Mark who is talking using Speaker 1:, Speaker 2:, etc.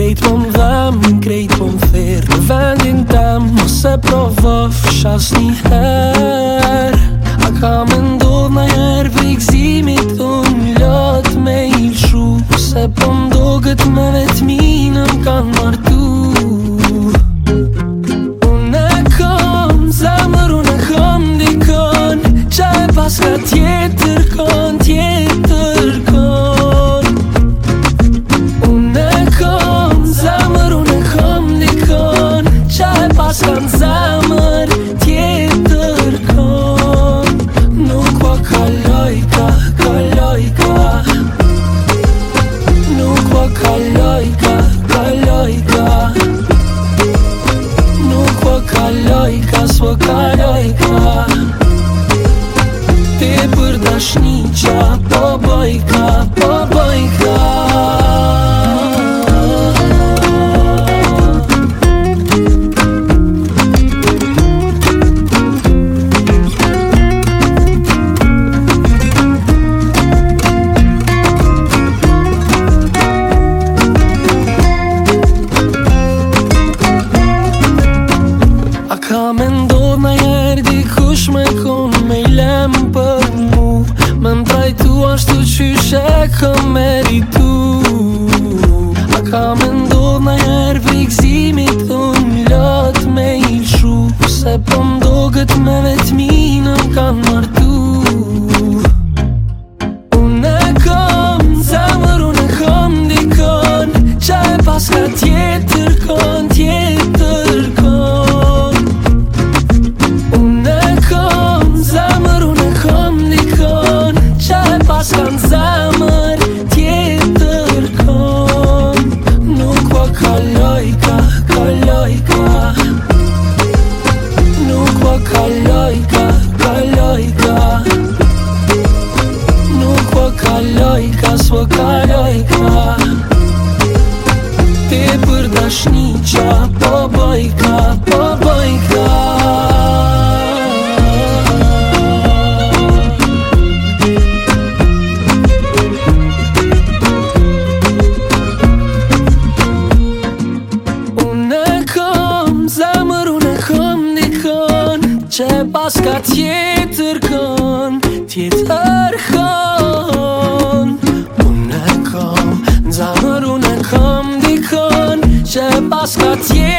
Speaker 1: Në krejt për po më dhem, në krejt për po më thyr Në vendin tem, më se provof, shas një her A kam e ndodhë në jervë, i këzimit unë, lëtë me i lëshu Se përmdo po këtë me vetëminë, më kanë martu Unë e këm, zemër unë e këm, di kën Qa e tjetër, kën tjetër pyrdaśnicia Pobojka, pobojka kam meritu A kam endod në herë vë i gzimit Unë me i shu Se pëm po do me vetë Ասկաց ետրկան, ետրխան Ունեքամ, ձանր ունեքամ դիքան Չեպ ասկաց ետրկան